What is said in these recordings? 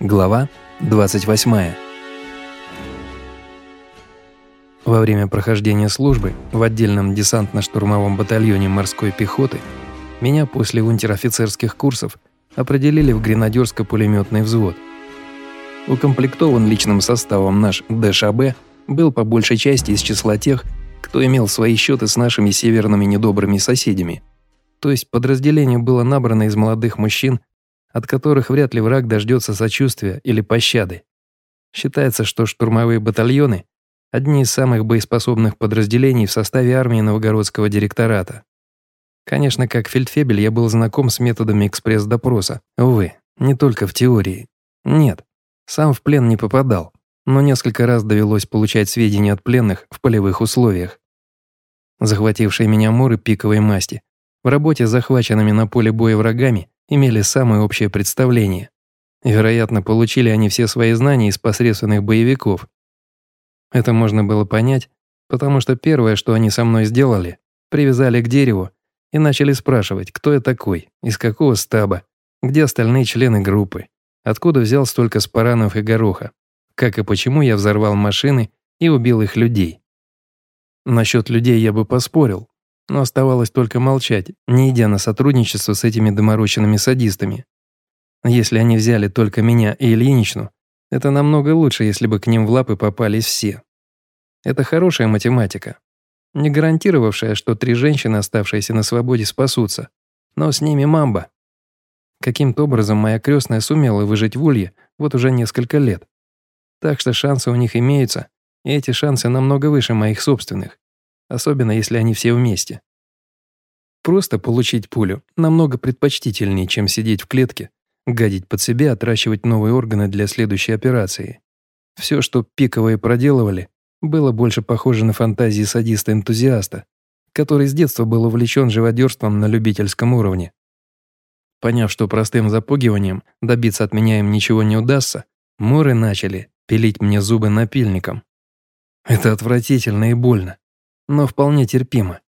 Глава 28. Во время прохождения службы в отдельном десантно-штурмовом батальоне морской пехоты меня после унтер-офицерских курсов определили в гренадерско-пулеметный взвод. Укомплектован личным составом наш ДШБ был по большей части из числа тех, кто имел свои счеты с нашими северными недобрыми соседями. То есть подразделение было набрано из молодых мужчин от которых вряд ли враг дождется сочувствия или пощады. Считается, что штурмовые батальоны – одни из самых боеспособных подразделений в составе армии Новгородского директората. Конечно, как фельдфебель я был знаком с методами экспресс-допроса. Увы, не только в теории. Нет, сам в плен не попадал, но несколько раз довелось получать сведения от пленных в полевых условиях. Захватившие меня моры пиковой масти в работе с захваченными на поле боя врагами имели самое общее представление. Вероятно, получили они все свои знания из посредственных боевиков. Это можно было понять, потому что первое, что они со мной сделали, привязали к дереву и начали спрашивать, кто я такой, из какого стаба, где остальные члены группы, откуда взял столько спаранов и гороха, как и почему я взорвал машины и убил их людей. Насчет людей я бы поспорил, но оставалось только молчать, не идя на сотрудничество с этими доморощенными садистами. Если они взяли только меня и Ильиничну, это намного лучше, если бы к ним в лапы попались все. Это хорошая математика, не гарантировавшая, что три женщины, оставшиеся на свободе, спасутся. Но с ними мамба. Каким-то образом моя крестная сумела выжить в улье вот уже несколько лет. Так что шансы у них имеются, и эти шансы намного выше моих собственных особенно если они все вместе. Просто получить пулю намного предпочтительнее, чем сидеть в клетке, гадить под себя, отращивать новые органы для следующей операции. Все, что пиковые проделывали, было больше похоже на фантазии садиста-энтузиаста, который с детства был увлечен живодерством на любительском уровне. Поняв, что простым запугиванием добиться от меня им ничего не удастся, моры начали пилить мне зубы напильником. Это отвратительно и больно но вполне терпимо.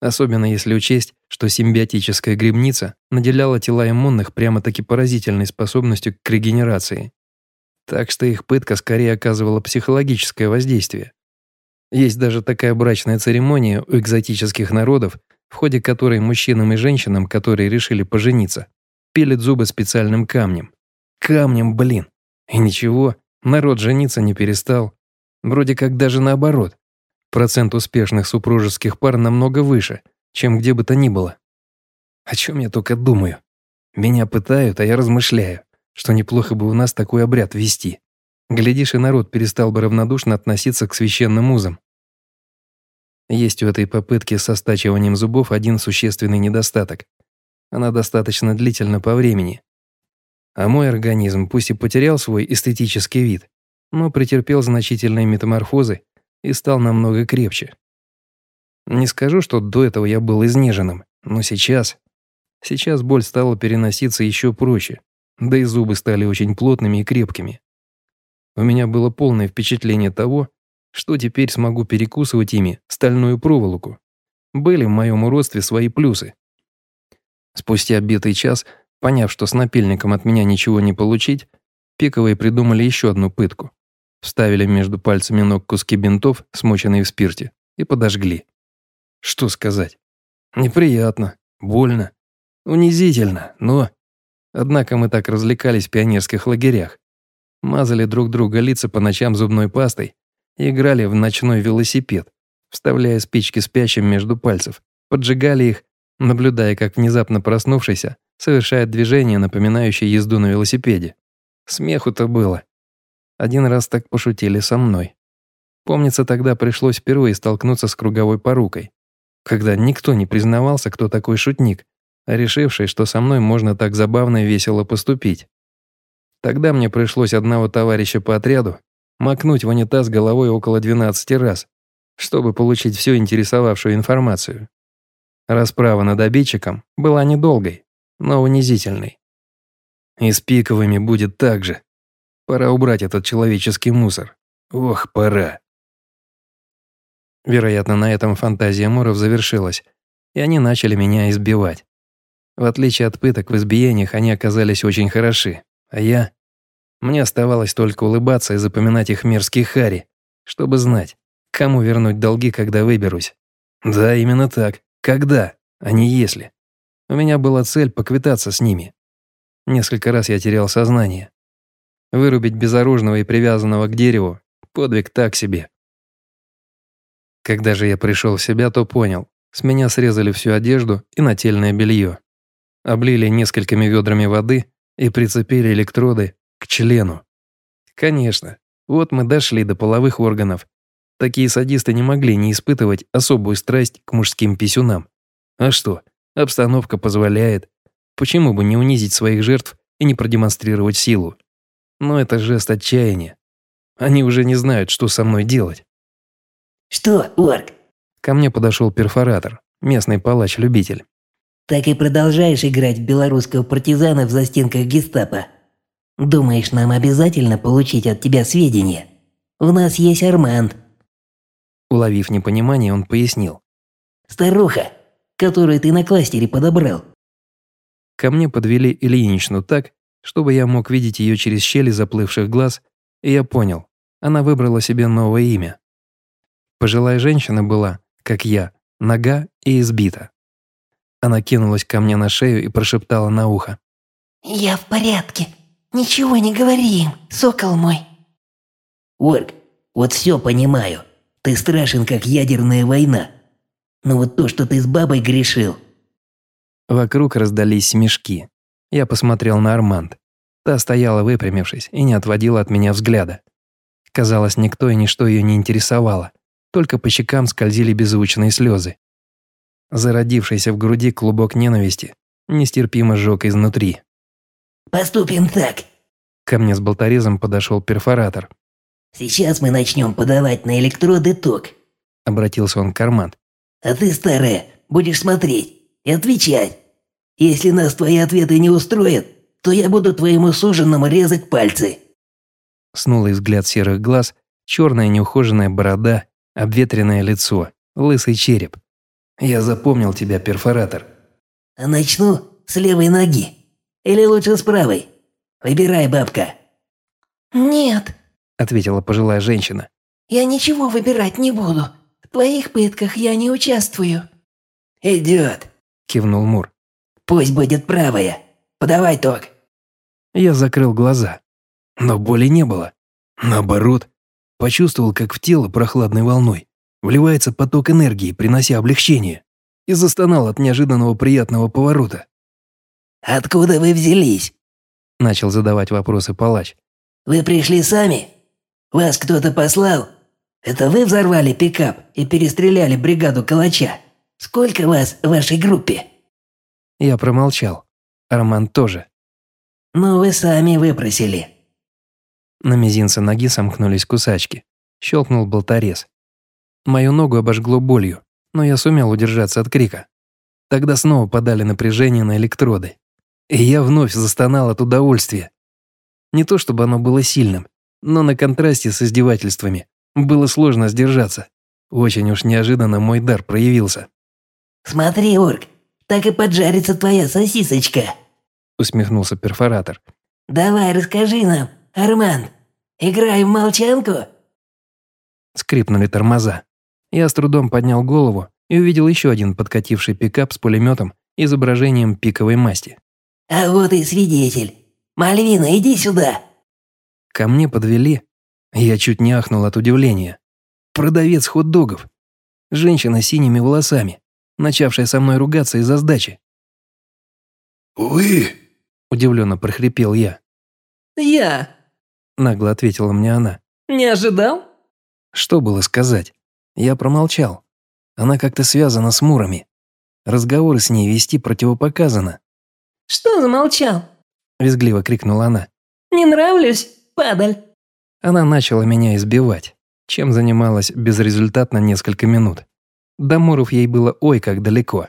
Особенно если учесть, что симбиотическая грибница наделяла тела иммунных прямо-таки поразительной способностью к регенерации. Так что их пытка скорее оказывала психологическое воздействие. Есть даже такая брачная церемония у экзотических народов, в ходе которой мужчинам и женщинам, которые решили пожениться, пилят зубы специальным камнем. Камнем, блин. И ничего, народ жениться не перестал. Вроде как даже наоборот. Процент успешных супружеских пар намного выше, чем где бы то ни было. О чем я только думаю. Меня пытают, а я размышляю, что неплохо бы у нас такой обряд вести. Глядишь, и народ перестал бы равнодушно относиться к священным узам. Есть у этой попытки со стачиванием зубов один существенный недостаток. Она достаточно длительна по времени. А мой организм пусть и потерял свой эстетический вид, но претерпел значительные метаморфозы и стал намного крепче. Не скажу, что до этого я был изнеженным, но сейчас... Сейчас боль стала переноситься еще проще, да и зубы стали очень плотными и крепкими. У меня было полное впечатление того, что теперь смогу перекусывать ими стальную проволоку. Были в моем уродстве свои плюсы. Спустя битый час, поняв, что с напильником от меня ничего не получить, пиковые придумали еще одну пытку. Вставили между пальцами ног куски бинтов, смоченные в спирте, и подожгли. Что сказать? Неприятно, больно, унизительно, но... Однако мы так развлекались в пионерских лагерях. Мазали друг друга лица по ночам зубной пастой и играли в ночной велосипед, вставляя спички спящим между пальцев, поджигали их, наблюдая, как внезапно проснувшийся совершает движение, напоминающее езду на велосипеде. Смеху-то было. Один раз так пошутили со мной. Помнится, тогда пришлось впервые столкнуться с круговой порукой, когда никто не признавался, кто такой шутник, а решивший, что со мной можно так забавно и весело поступить. Тогда мне пришлось одного товарища по отряду макнуть в унитаз головой около 12 раз, чтобы получить всю интересовавшую информацию. Расправа над обидчиком была недолгой, но унизительной. И с пиковыми будет так же. Пора убрать этот человеческий мусор. Ох, пора. Вероятно, на этом фантазия Муров завершилась, и они начали меня избивать. В отличие от пыток в избиениях, они оказались очень хороши, а я... Мне оставалось только улыбаться и запоминать их мерзкие хари, чтобы знать, кому вернуть долги, когда выберусь. Да, именно так. Когда, а не если. У меня была цель поквитаться с ними. Несколько раз я терял сознание. Вырубить безоружного и привязанного к дереву – подвиг так себе. Когда же я пришел в себя, то понял. С меня срезали всю одежду и нательное белье. Облили несколькими ведрами воды и прицепили электроды к члену. Конечно, вот мы дошли до половых органов. Такие садисты не могли не испытывать особую страсть к мужским писюнам. А что, обстановка позволяет. Почему бы не унизить своих жертв и не продемонстрировать силу? Но это жест отчаяния. Они уже не знают, что со мной делать. «Что, орк?» Ко мне подошел перфоратор, местный палач-любитель. «Так и продолжаешь играть в белорусского партизана в застенках гестапо?» Думаешь, нам обязательно получить от тебя сведения? У нас есть Арманд». Уловив непонимание, он пояснил. «Старуха, которую ты на кластере подобрал». Ко мне подвели Ильиничну так, чтобы я мог видеть ее через щели заплывших глаз, и я понял, она выбрала себе новое имя. Пожилая женщина была, как я, нога и избита. Она кинулась ко мне на шею и прошептала на ухо. «Я в порядке. «Ничего не говори им, сокол мой». «Орк, вот все понимаю. Ты страшен, как ядерная война. Но вот то, что ты с бабой грешил...» Вокруг раздались смешки. Я посмотрел на Арманд. Та стояла выпрямившись и не отводила от меня взгляда. Казалось, никто и ничто ее не интересовало. Только по щекам скользили беззвучные слезы. Зародившийся в груди клубок ненависти нестерпимо сжег изнутри. Поступим так. Ко мне с болторезом подошел перфоратор. Сейчас мы начнем подавать на электроды ток. Обратился он к карман. А ты, старая, будешь смотреть и отвечать. Если нас твои ответы не устроят, то я буду твоему суженому резать пальцы. Снулый взгляд серых глаз, черная неухоженная борода, обветренное лицо, лысый череп. Я запомнил тебя, перфоратор. А начну с левой ноги. Или лучше с правой? Выбирай, бабка». «Нет», – ответила пожилая женщина. «Я ничего выбирать не буду. В твоих пытках я не участвую». «Идет», – кивнул Мур. «Пусть будет правая. Подавай ток». Я закрыл глаза. Но боли не было. Наоборот, почувствовал, как в тело прохладной волной вливается поток энергии, принося облегчение, и застонал от неожиданного приятного поворота. «Откуда вы взялись?» Начал задавать вопросы палач. «Вы пришли сами? Вас кто-то послал? Это вы взорвали пикап и перестреляли бригаду калача? Сколько вас в вашей группе?» Я промолчал. Арман тоже. «Ну, вы сами выпросили». На мизинце ноги сомкнулись кусачки. Щелкнул болторез. Мою ногу обожгло болью, но я сумел удержаться от крика. Тогда снова подали напряжение на электроды. И я вновь застонал от удовольствия. Не то чтобы оно было сильным, но на контрасте с издевательствами было сложно сдержаться. Очень уж неожиданно мой дар проявился. «Смотри, Орк, так и поджарится твоя сосисочка», усмехнулся перфоратор. «Давай, расскажи нам, Арман, играем в молчанку?» Скрипнули тормоза. Я с трудом поднял голову и увидел еще один подкативший пикап с пулеметом и изображением пиковой масти. «А вот и свидетель. Мальвина, иди сюда!» Ко мне подвели. Я чуть не ахнул от удивления. Продавец хот-догов. Женщина с синими волосами, начавшая со мной ругаться из-за сдачи. «Вы?» – удивленно прохрипел я. «Я», – нагло ответила мне она. «Не ожидал?» Что было сказать? Я промолчал. Она как-то связана с Мурами. Разговоры с ней вести противопоказано. «Что замолчал?» – визгливо крикнула она. «Не нравлюсь, падаль?» Она начала меня избивать, чем занималась безрезультатно несколько минут. До Муров ей было ой как далеко.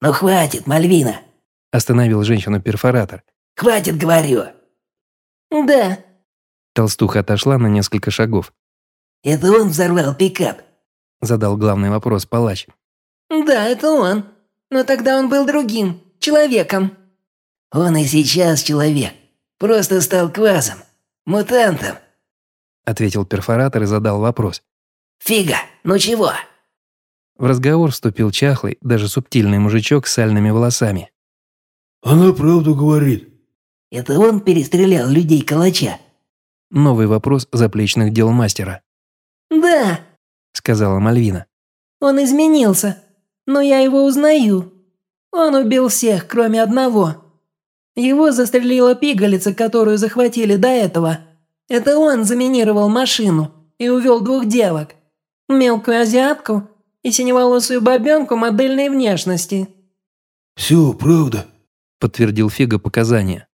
«Ну хватит, Мальвина!» – остановил женщину перфоратор. «Хватит, говорю!» «Да». Толстуха отошла на несколько шагов. «Это он взорвал пикап?» – задал главный вопрос палач. «Да, это он. Но тогда он был другим, человеком». Он и сейчас человек. Просто стал квазом. Мутантам. Ответил перфоратор и задал вопрос. Фига, ну чего? В разговор вступил чахлый, даже субтильный мужичок с сальными волосами. Она правду говорит. Это он перестрелял людей калача? Новый вопрос заплечных дел мастера. Да, сказала Мальвина. Он изменился, но я его узнаю. Он убил всех, кроме одного. Его застрелила пигалица, которую захватили до этого. Это он заминировал машину и увел двух девок. Мелкую азиатку и синеволосую бабенку модельной внешности. «Все, правда», – подтвердил Фига показания.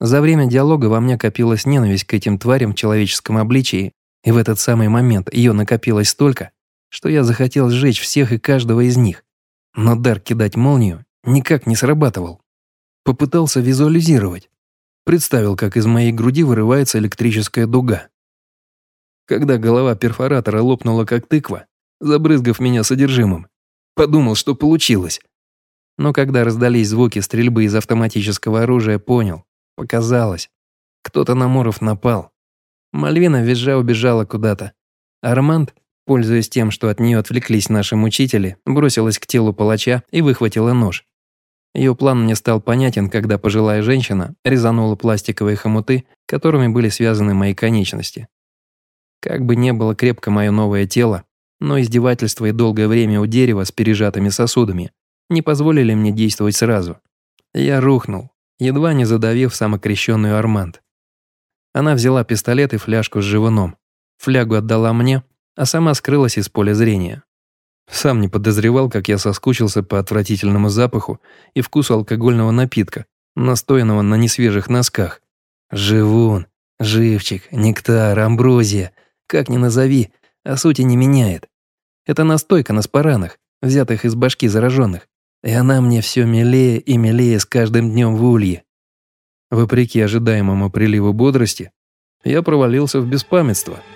За время диалога во мне копилась ненависть к этим тварям в человеческом обличии, и в этот самый момент ее накопилось столько, что я захотел сжечь всех и каждого из них. Но дар кидать молнию никак не срабатывал. Попытался визуализировать. Представил, как из моей груди вырывается электрическая дуга. Когда голова перфоратора лопнула как тыква, забрызгав меня содержимым, подумал, что получилось. Но когда раздались звуки стрельбы из автоматического оружия, понял, показалось. Кто-то на Моров напал. Мальвина визжа убежала куда-то. Арманд, пользуясь тем, что от нее отвлеклись наши мучители, бросилась к телу палача и выхватила нож. Ее план мне стал понятен, когда пожилая женщина резанула пластиковые хомуты, которыми были связаны мои конечности. Как бы не было крепко мое новое тело, но издевательство и долгое время у дерева с пережатыми сосудами не позволили мне действовать сразу. Я рухнул, едва не задавив самокрещенную Арманд. Она взяла пистолет и фляжку с живуном. Флягу отдала мне, а сама скрылась из поля зрения. Сам не подозревал, как я соскучился по отвратительному запаху и вкусу алкогольного напитка, настоянного на несвежих носках. Живун, живчик, нектар, амброзия, как ни назови, а сути не меняет. Это настойка на спаранах, взятых из башки зараженных, и она мне все милее и милее с каждым днем в улье. Вопреки ожидаемому приливу бодрости, я провалился в беспамятство –